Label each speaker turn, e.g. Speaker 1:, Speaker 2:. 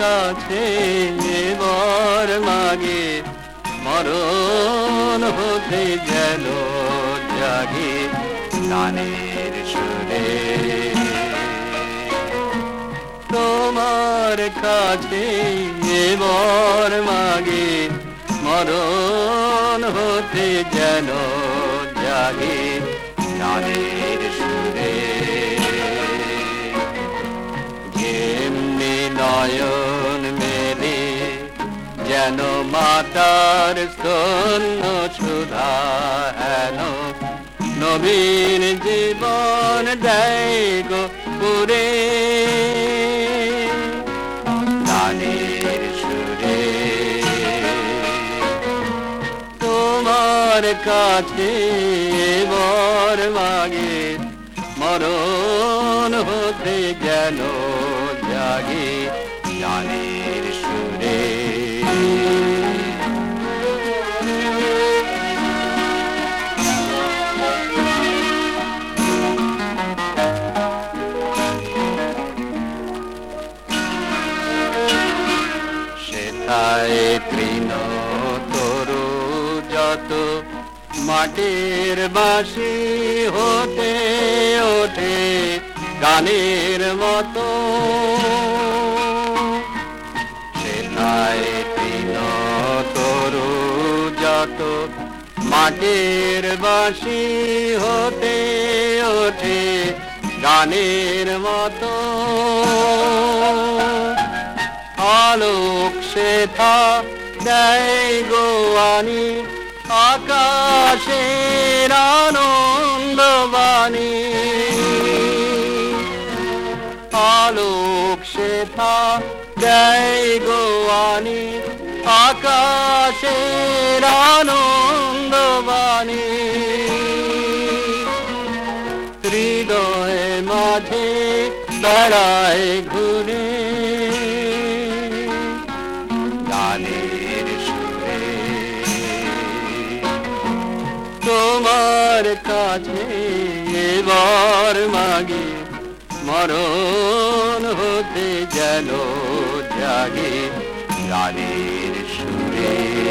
Speaker 1: কাছে বর মাগে, মরণ হতে যেন জাগে গানের সুরে। তোমার কাছে বর মাগে, মরণ হতে যেন জাগে গানের সুরে। যেন মাতার স্তন্য সুধা হেন? নবীন জীবন দেয় পুরে। সুরে। তোমার কাছে বর মাগে, মরণ হতে গেল জাগে? গানের সেথায় তৃণ তরু যত মাটির বাসি হতে ওঠে গানের মতো। সেথায় তৃণ তরু যত মাটির বাসি হতে ওঠে গানের মতো। আলোক শেথা দেয় গোয়ানি আকাশের আনন্দবাণী। আলোক শেথা দেয় গোয়ানি আকাশের আনন্দবাণী। হৃদয় মাঝে বেড়ায় ঘুরে গানের সুরে। তোমার কাছে এবার মাগে মরণ হতে যেন জাগে গানের সুরে।